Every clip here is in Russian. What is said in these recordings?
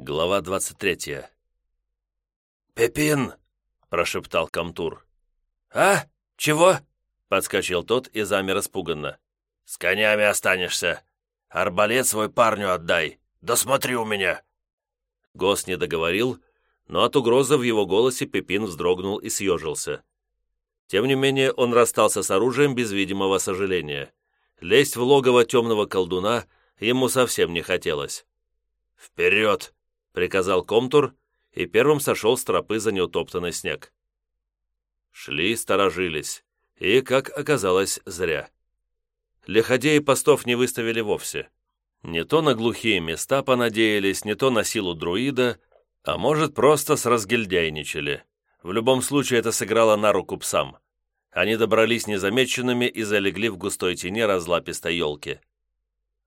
Глава 23 «Пепин!» — прошептал Камтур. «А? Чего?» — подскочил тот и замер испуганно. «С конями останешься. Арбалет свой парню отдай. Да смотри у меня!» Гос не договорил, но от угрозы в его голосе Пепин вздрогнул и съежился. Тем не менее, он расстался с оружием без видимого сожаления. Лезть в логово темного колдуна ему совсем не хотелось. «Вперед!» — приказал Комтур, и первым сошел с тропы за неутоптанный снег. Шли, сторожились, и, как оказалось, зря. Лиходеи постов не выставили вовсе. Не то на глухие места понадеялись, не то на силу друида, а может, просто с разгильдяйничали. В любом случае, это сыграло на руку псам. Они добрались незамеченными и залегли в густой тени разлапистой елки.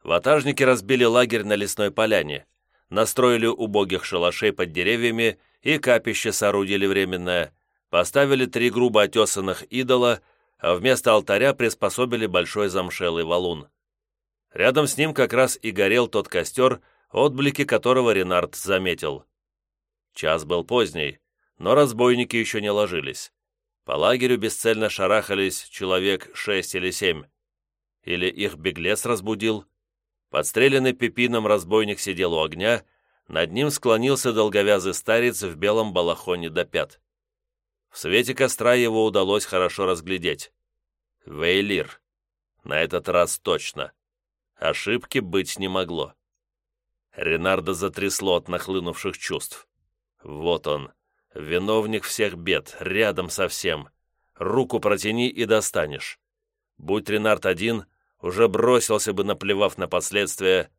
Ватажники разбили лагерь на лесной поляне, настроили убогих шалашей под деревьями и капище соорудили временное, поставили три грубо отесанных идола, а вместо алтаря приспособили большой замшелый валун. Рядом с ним как раз и горел тот костер, отблики которого Ренард заметил. Час был поздний, но разбойники еще не ложились. По лагерю бесцельно шарахались человек шесть или семь. Или их беглец разбудил, Подстреленный пепином разбойник сидел у огня, над ним склонился долговязый старец в белом балахоне до пят. В свете костра его удалось хорошо разглядеть. Вейлир. На этот раз точно. Ошибки быть не могло. Ренардо затрясло от нахлынувших чувств. Вот он, виновник всех бед, рядом со всем. Руку протяни и достанешь. Будь Ренард один, уже бросился бы, наплевав на последствия,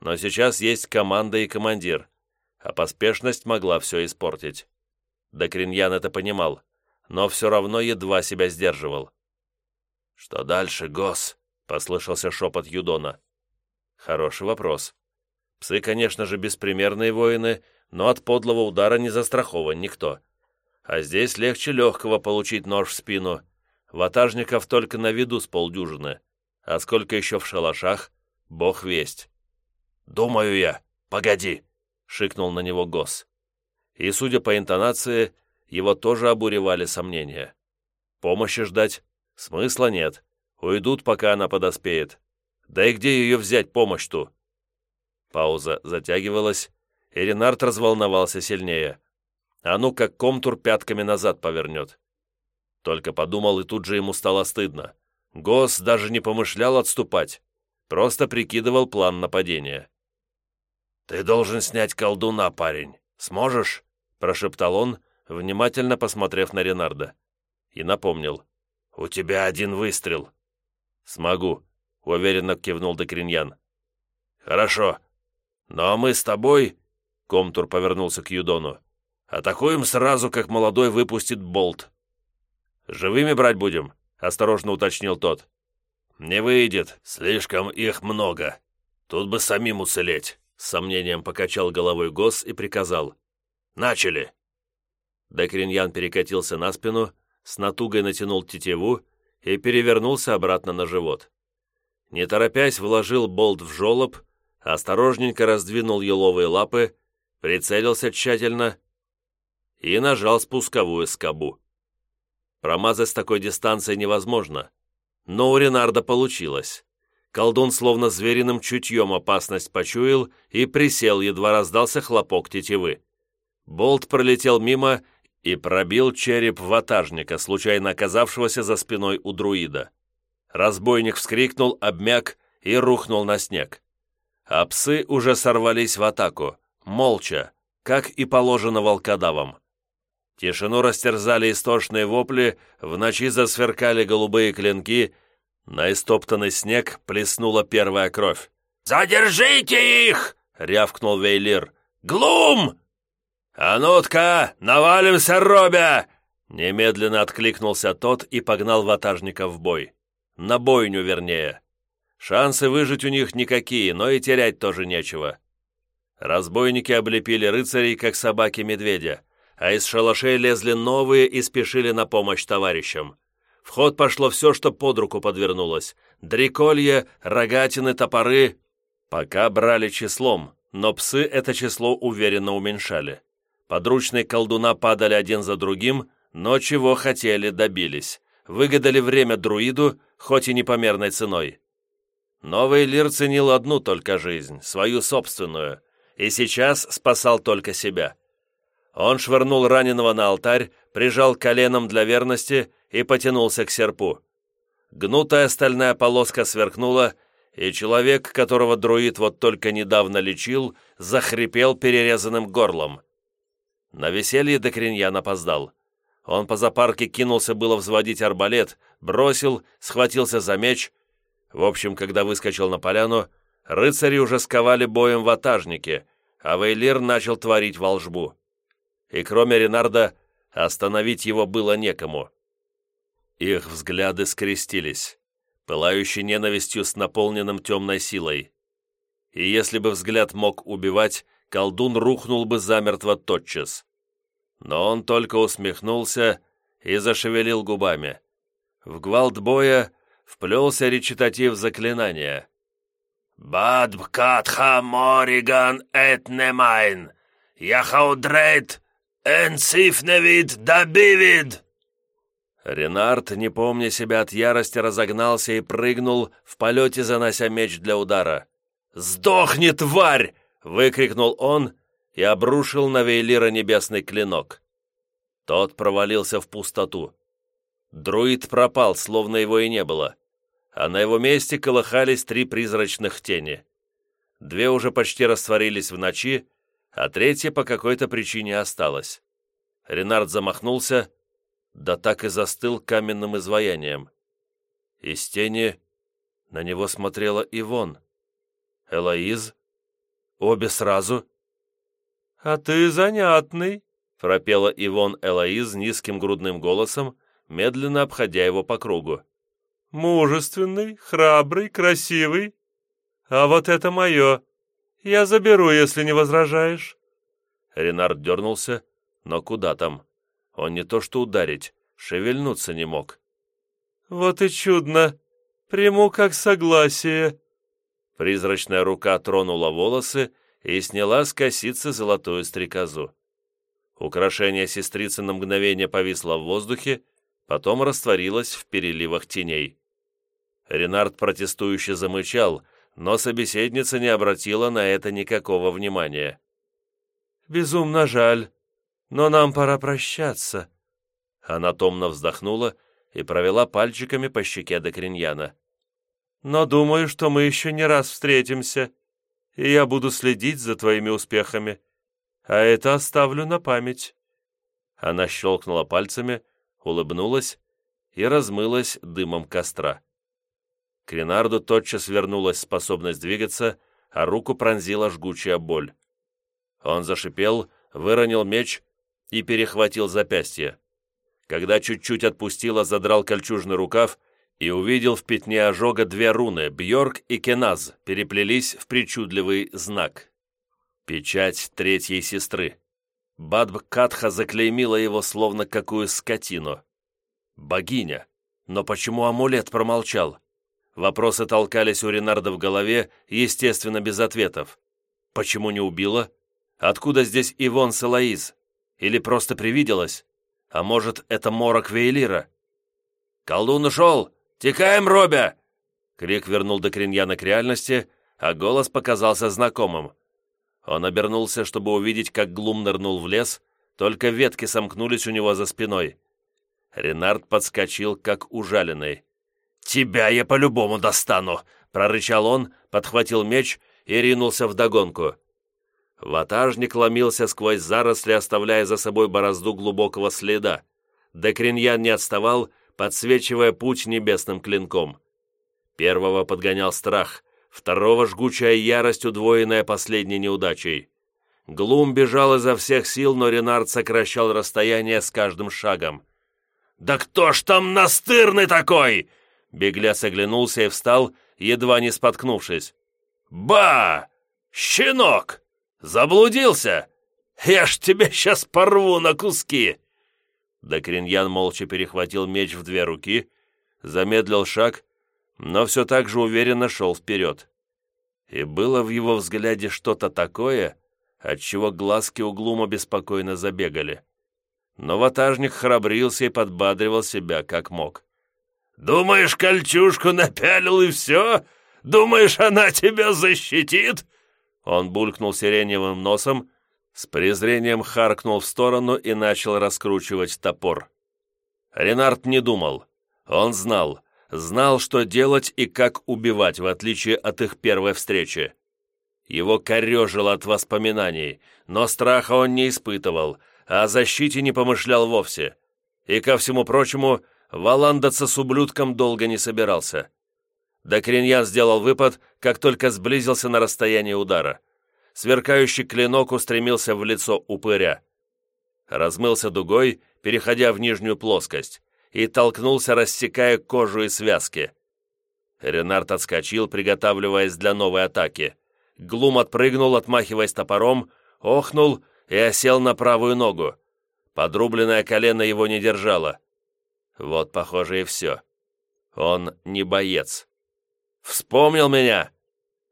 но сейчас есть команда и командир, а поспешность могла все испортить. Докриньян это понимал, но все равно едва себя сдерживал. «Что дальше, Гос?» — послышался шепот Юдона. «Хороший вопрос. Псы, конечно же, беспримерные воины, но от подлого удара не застрахован никто. А здесь легче легкого получить нож в спину. Ватажников только на виду с полдюжины а сколько еще в шалашах, бог весть. «Думаю я, погоди!» — шикнул на него Гос. И, судя по интонации, его тоже обуревали сомнения. Помощи ждать смысла нет, уйдут, пока она подоспеет. Да и где ее взять, помощь-ту? Пауза затягивалась, и Ренард разволновался сильнее. А ну, как комтур пятками назад повернет. Только подумал, и тут же ему стало стыдно. Гос даже не помышлял отступать, просто прикидывал план нападения. «Ты должен снять колдуна, парень. Сможешь?» – прошептал он, внимательно посмотрев на Ренарда. И напомнил. «У тебя один выстрел». «Смогу», — уверенно кивнул Докриньян. «Хорошо. Но мы с тобой...» — Комтур повернулся к Юдону. «Атакуем сразу, как молодой выпустит болт». «Живыми брать будем?» Осторожно уточнил тот. «Не выйдет, слишком их много. Тут бы самим уцелеть», с сомнением покачал головой Гос и приказал. «Начали!» Декриньян перекатился на спину, с натугой натянул тетиву и перевернулся обратно на живот. Не торопясь, вложил болт в жолоб, осторожненько раздвинул еловые лапы, прицелился тщательно и нажал спусковую скобу. Промазать с такой дистанции невозможно. Но у Ренарда получилось. Колдун словно звериным чутьем опасность почуял и присел, едва раздался хлопок тетивы. Болт пролетел мимо и пробил череп ватажника, случайно оказавшегося за спиной у друида. Разбойник вскрикнул, обмяк и рухнул на снег. А псы уже сорвались в атаку, молча, как и положено волкодавам. Тишину растерзали истошные вопли, в ночи засверкали голубые клинки, на истоптанный снег плеснула первая кровь. «Задержите их!» — рявкнул Вейлир. «Глум!» «А ну-тка, навалимся, Робя!» Немедленно откликнулся тот и погнал ватажника в бой. На бойню, вернее. Шансы выжить у них никакие, но и терять тоже нечего. Разбойники облепили рыцарей, как собаки-медведя а из шалашей лезли новые и спешили на помощь товарищам. В ход пошло все, что под руку подвернулось. Дреколье, рогатины, топоры. Пока брали числом, но псы это число уверенно уменьшали. Подручные колдуна падали один за другим, но чего хотели, добились. Выгадали время друиду, хоть и непомерной ценой. Новый Лир ценил одну только жизнь, свою собственную, и сейчас спасал только себя. Он швырнул раненого на алтарь, прижал коленом для верности и потянулся к серпу. Гнутая стальная полоска сверкнула, и человек, которого друид вот только недавно лечил, захрипел перерезанным горлом. На веселье Декриньян опоздал. Он по запарке кинулся было взводить арбалет, бросил, схватился за меч. В общем, когда выскочил на поляну, рыцари уже сковали боем ватажники, а Вейлир начал творить волжбу. И кроме Ренарда, остановить его было некому. Их взгляды скрестились, пылающий ненавистью с наполненным темной силой. И если бы взгляд мог убивать, колдун рухнул бы замертво тотчас. Но он только усмехнулся и зашевелил губами. В гвалт боя вплелся речитатив заклинания. «Бадбкатха мориган этнемайн, яхаудрейт энсифневид добивид!» Ренард, не помня себя от ярости, разогнался и прыгнул, в полете занося меч для удара. «Сдохни, тварь!» — выкрикнул он и обрушил на Вейлира небесный клинок. Тот провалился в пустоту. Друид пропал, словно его и не было, а на его месте колыхались три призрачных тени. Две уже почти растворились в ночи, а третья по какой-то причине осталась. Ренард замахнулся, да так и застыл каменным изваянием. Из тени на него смотрела Ивон. Элоиз? Обе сразу? «А ты занятный», — пропела Ивон Элоиз низким грудным голосом, медленно обходя его по кругу. «Мужественный, храбрый, красивый. А вот это мое. Я заберу, если не возражаешь». Ренард дернулся, но куда там? Он не то что ударить, шевельнуться не мог. «Вот и чудно! Приму как согласие!» Призрачная рука тронула волосы и сняла с косицы золотую стрекозу. Украшение сестрицы на мгновение повисло в воздухе, потом растворилось в переливах теней. Ренард протестующе замычал, но собеседница не обратила на это никакого внимания. «Безумно жаль, но нам пора прощаться». Она томно вздохнула и провела пальчиками по щеке Декриньяна. «Но думаю, что мы еще не раз встретимся, и я буду следить за твоими успехами, а это оставлю на память». Она щелкнула пальцами, улыбнулась и размылась дымом костра. К Ренарду тотчас вернулась способность двигаться, а руку пронзила жгучая боль. Он зашипел, выронил меч и перехватил запястье. Когда чуть-чуть отпустила, задрал кольчужный рукав и увидел в пятне ожога две руны, Бьорк и Кеназ, переплелись в причудливый знак. Печать третьей сестры. Бадб Катха заклеймила его словно какую скотину. Богиня. Но почему амулет промолчал? Вопросы толкались у Ренарда в голове, естественно, без ответов. Почему не убила? Откуда здесь Ивон Салаиз? Или просто привиделось? А может, это морок Вейлира? «Колдун ушел! Текаем, Робя!» Крик вернул Докриньяна к реальности, а голос показался знакомым. Он обернулся, чтобы увидеть, как Глум нырнул в лес, только ветки сомкнулись у него за спиной. Ренард подскочил, как ужаленный. «Тебя я по-любому достану!» — прорычал он, подхватил меч и ринулся вдогонку. Ватажник ломился сквозь заросли, оставляя за собой борозду глубокого следа. Декриньян не отставал, подсвечивая путь небесным клинком. Первого подгонял страх, второго — жгучая ярость, удвоенная последней неудачей. Глум бежал изо всех сил, но Ренард сокращал расстояние с каждым шагом. «Да кто ж там настырный такой?» Беглец оглянулся и встал, едва не споткнувшись. «Ба! Щенок!» Заблудился? Я ж тебя сейчас порву на куски!» Докриньян молча перехватил меч в две руки, замедлил шаг, но все так же уверенно шел вперед. И было в его взгляде что-то такое, отчего глазки углума беспокойно забегали. Но ватажник храбрился и подбадривал себя как мог. «Думаешь, кольчушку напялил и все? Думаешь, она тебя защитит?» Он булькнул сиреневым носом, с презрением харкнул в сторону и начал раскручивать топор. Ренард не думал. Он знал, знал, что делать и как убивать, в отличие от их первой встречи. Его корежило от воспоминаний, но страха он не испытывал, а о защите не помышлял вовсе. И, ко всему прочему, валандаться с ублюдком долго не собирался. Докриньян сделал выпад, как только сблизился на расстояние удара. Сверкающий клинок устремился в лицо упыря. Размылся дугой, переходя в нижнюю плоскость, и толкнулся, рассекая кожу и связки. Ренард отскочил, приготавливаясь для новой атаки. Глум отпрыгнул, отмахиваясь топором, охнул и осел на правую ногу. Подрубленное колено его не держало. Вот, похоже, и все. Он не боец. «Вспомнил меня!»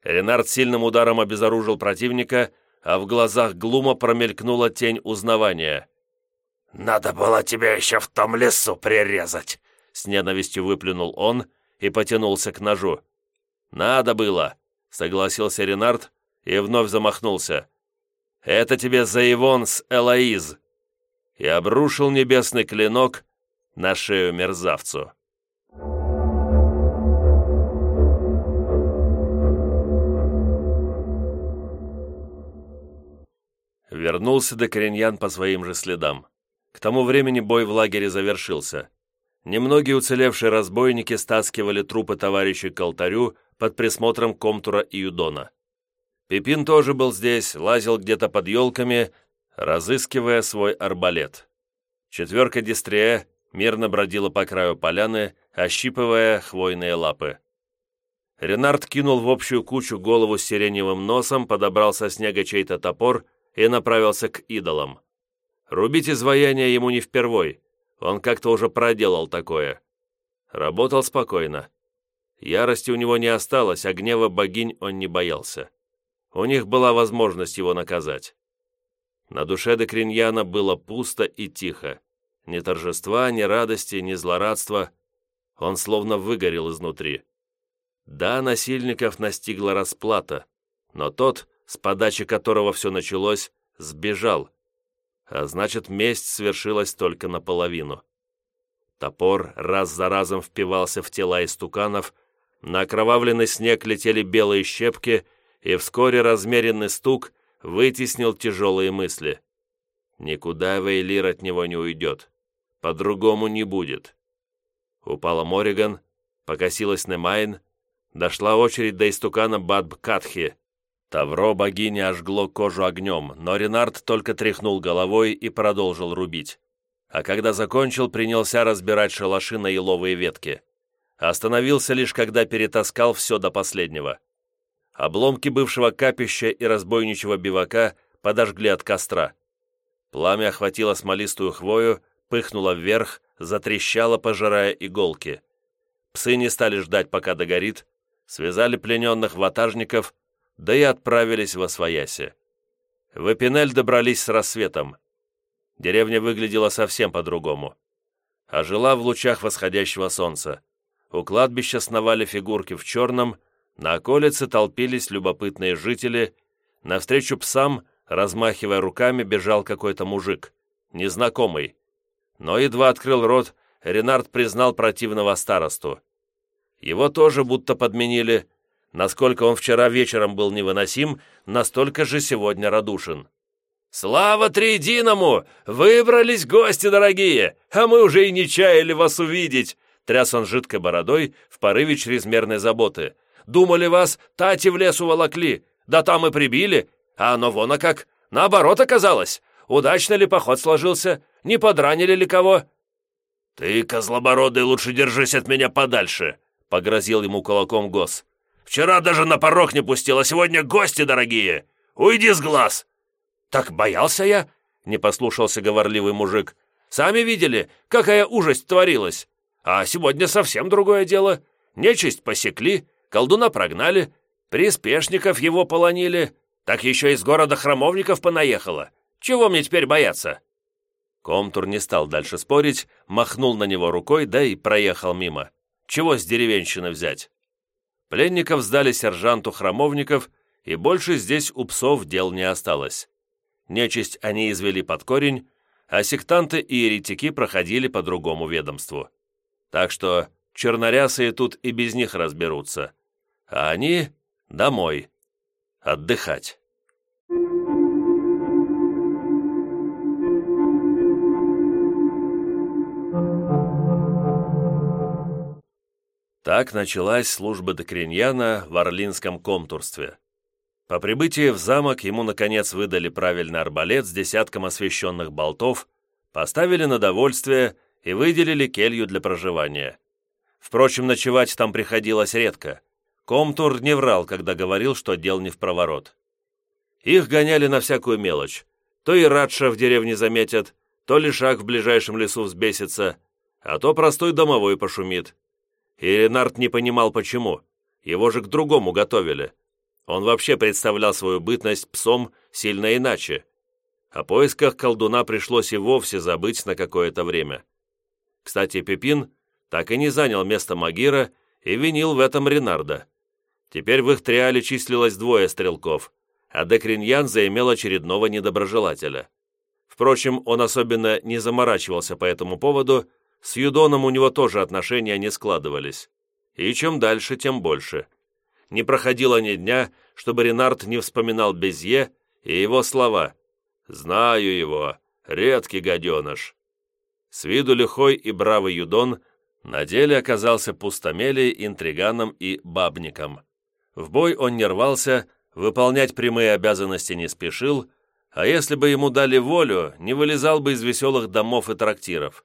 Ренард сильным ударом обезоружил противника, а в глазах Глума промелькнула тень узнавания. «Надо было тебя еще в том лесу прирезать!» С ненавистью выплюнул он и потянулся к ножу. «Надо было!» — согласился Ренард и вновь замахнулся. «Это тебе за Ивон с Элоиз!» И обрушил небесный клинок на шею мерзавцу. Вернулся Докореньян по своим же следам. К тому времени бой в лагере завершился. Немногие уцелевшие разбойники стаскивали трупы товарищей к алтарю под присмотром Комтура и Юдона. Пипин тоже был здесь, лазил где-то под елками, разыскивая свой арбалет. Четверка Дистрия мирно бродила по краю поляны, ощипывая хвойные лапы. Ренард кинул в общую кучу голову с сиреневым носом, подобрал со снега чей-то топор и направился к идолам. Рубить изваяние ему не впервой, он как-то уже проделал такое. Работал спокойно. Ярости у него не осталось, а гнева богинь он не боялся. У них была возможность его наказать. На душе Декриньяна было пусто и тихо. Ни торжества, ни радости, ни злорадства. Он словно выгорел изнутри. Да, насильников настигла расплата, но тот, с подачи которого все началось, сбежал. А значит, месть свершилась только наполовину. Топор раз за разом впивался в тела истуканов, на окровавленный снег летели белые щепки, и вскоре размеренный стук вытеснил тяжелые мысли. Никуда Вейлир от него не уйдет. По-другому не будет. Упала Мориган, покосилась Немайн, дошла очередь до истукана Бадб-Катхи, Тавро богини ожгло кожу огнем, но Ренард только тряхнул головой и продолжил рубить. А когда закончил, принялся разбирать шалаши на еловые ветки. Остановился лишь, когда перетаскал все до последнего. Обломки бывшего капища и разбойничего бивака подожгли от костра. Пламя охватило смолистую хвою, пыхнуло вверх, затрещало, пожирая иголки. Псы не стали ждать, пока догорит, связали плененных ватажников да и отправились во Освояси. В Эпинель добрались с рассветом. Деревня выглядела совсем по-другому. А жила в лучах восходящего солнца. У кладбища сновали фигурки в черном, на околице толпились любопытные жители, навстречу псам, размахивая руками, бежал какой-то мужик, незнакомый. Но едва открыл рот, Ренард признал противного старосту. Его тоже будто подменили, Насколько он вчера вечером был невыносим, настолько же сегодня радушен. «Слава Триединому! Выбрались гости дорогие, а мы уже и не чаяли вас увидеть!» Тряс он жидкой бородой в порыве чрезмерной заботы. «Думали вас, тати в лес уволокли, да там и прибили, а оно вон а как, наоборот оказалось. Удачно ли поход сложился, не подранили ли кого?» «Ты, козлобородый, лучше держись от меня подальше!» — погрозил ему кулаком Гос. Вчера даже на порог не пустил, а сегодня гости дорогие. Уйди с глаз!» «Так боялся я?» — не послушался говорливый мужик. «Сами видели, какая ужасть творилась. А сегодня совсем другое дело. Нечисть посекли, колдуна прогнали. Приспешников его полонили, так еще из города храмовников понаехало. Чего мне теперь бояться?» Комтур не стал дальше спорить, махнул на него рукой, да и проехал мимо. Чего с деревенщины взять? Пленников сдали сержанту храмовников, и больше здесь у псов дел не осталось. Нечисть они извели под корень, а сектанты и еретики проходили по другому ведомству. Так что чернорясые тут и без них разберутся. А они домой. Отдыхать. Так началась служба Докриньяна в Орлинском комтурстве. По прибытии в замок ему, наконец, выдали правильный арбалет с десятком освещенных болтов, поставили на довольствие и выделили келью для проживания. Впрочем, ночевать там приходилось редко. Комтур не врал, когда говорил, что дел не в проворот. Их гоняли на всякую мелочь. То и Радша в деревне заметят, то лишак в ближайшем лесу взбесится, а то простой домовой пошумит. И Ренард не понимал, почему. Его же к другому готовили. Он вообще представлял свою бытность псом сильно иначе. О поисках колдуна пришлось и вовсе забыть на какое-то время. Кстати, Пепин так и не занял место Магира и винил в этом Ренарда. Теперь в их триале числилось двое стрелков, а Декриньян заимел очередного недоброжелателя. Впрочем, он особенно не заморачивался по этому поводу, с Юдоном у него тоже отношения не складывались. И чем дальше, тем больше. Не проходило ни дня, чтобы Ренард не вспоминал Безье и его слова «Знаю его, редкий гаденыш». С виду лихой и бравый Юдон на деле оказался пустомелей, интриганом и бабником. В бой он не рвался, выполнять прямые обязанности не спешил, а если бы ему дали волю, не вылезал бы из веселых домов и трактиров.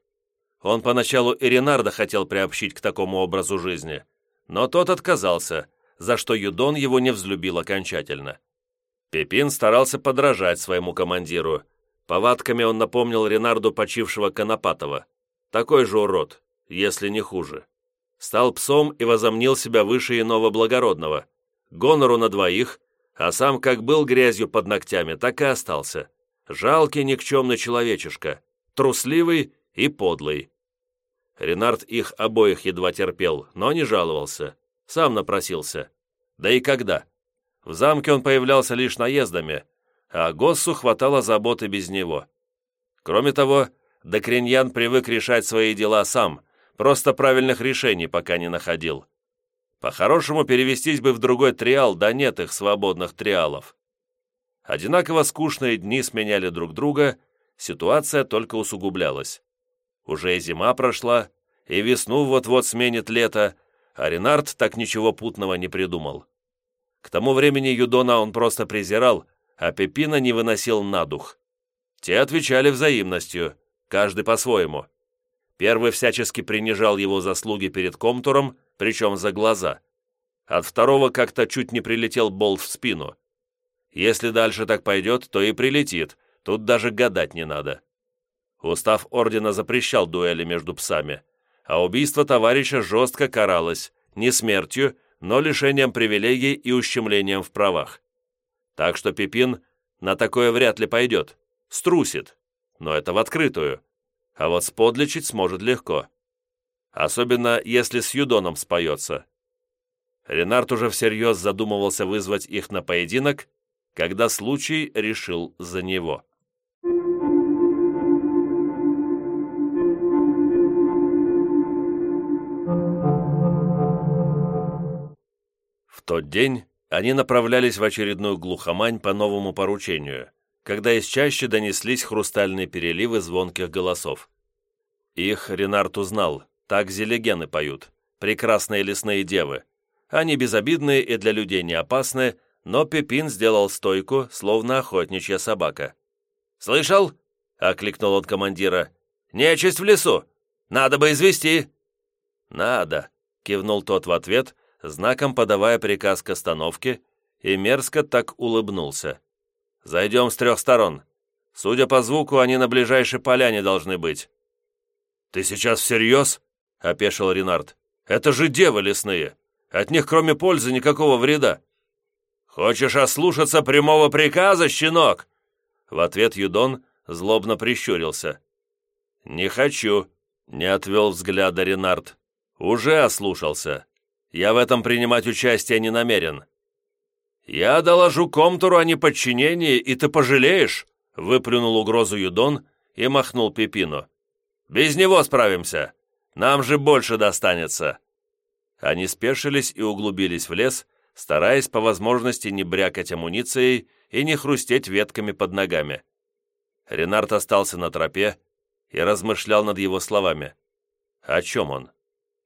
Он поначалу и хотел приобщить к такому образу жизни, но тот отказался, за что Юдон его не взлюбил окончательно. Пепин старался подражать своему командиру. Повадками он напомнил Ренарду почившего Конопатова. Такой же урод, если не хуже. Стал псом и возомнил себя выше иного благородного. Гонору на двоих, а сам как был грязью под ногтями, так и остался. Жалкий никчемный человечишка, трусливый и подлый. Ренард их обоих едва терпел, но не жаловался. Сам напросился. Да и когда? В замке он появлялся лишь наездами, а Госсу хватало заботы без него. Кроме того, Докриньян привык решать свои дела сам, просто правильных решений пока не находил. По-хорошему перевестись бы в другой триал, да нет их свободных триалов. Одинаково скучные дни сменяли друг друга, ситуация только усугублялась. Уже и зима прошла, и весну вот-вот сменит лето, а Ренард так ничего путного не придумал. К тому времени Юдона он просто презирал, а Пепина не выносил на дух. Те отвечали взаимностью, каждый по-своему. Первый всячески принижал его заслуги перед Комтуром, причем за глаза. От второго как-то чуть не прилетел болт в спину. Если дальше так пойдет, то и прилетит, тут даже гадать не надо. Устав ордена запрещал дуэли между псами, а убийство товарища жестко каралось, не смертью, но лишением привилегий и ущемлением в правах. Так что Пипин на такое вряд ли пойдет, струсит, но это в открытую, а вот сподлечить сможет легко. Особенно, если с Юдоном споется. Ренард уже всерьез задумывался вызвать их на поединок, когда случай решил за него. Тот день они направлялись в очередную глухомань по новому поручению, когда из чаще донеслись хрустальные переливы звонких голосов. Их Ренард узнал, так зелегены поют, прекрасные лесные девы. Они безобидные и для людей не опасны, но Пепин сделал стойку, словно охотничья собака. «Слышал?» — окликнул он командира. «Нечисть в лесу! Надо бы извести!» «Надо!» — кивнул тот в ответ, знаком подавая приказ к остановке, и мерзко так улыбнулся. «Зайдем с трех сторон. Судя по звуку, они на ближайшей поляне должны быть». «Ты сейчас всерьез?» — опешил Ренард. «Это же девы лесные. От них, кроме пользы, никакого вреда». «Хочешь ослушаться прямого приказа, щенок?» В ответ Юдон злобно прищурился. «Не хочу», — не отвел взгляда Ренард. «Уже ослушался. Я в этом принимать участие не намерен». «Я доложу Комтуру о неподчинении, и ты пожалеешь», — выплюнул угрозу Юдон и махнул Пепину. «Без него справимся. Нам же больше достанется». Они спешились и углубились в лес, стараясь по возможности не брякать амуницией и не хрустеть ветками под ногами. Ренард остался на тропе и размышлял над его словами. О чем он?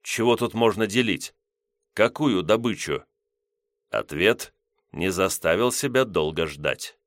Чего тут можно делить? Какую добычу? Ответ не заставил себя долго ждать.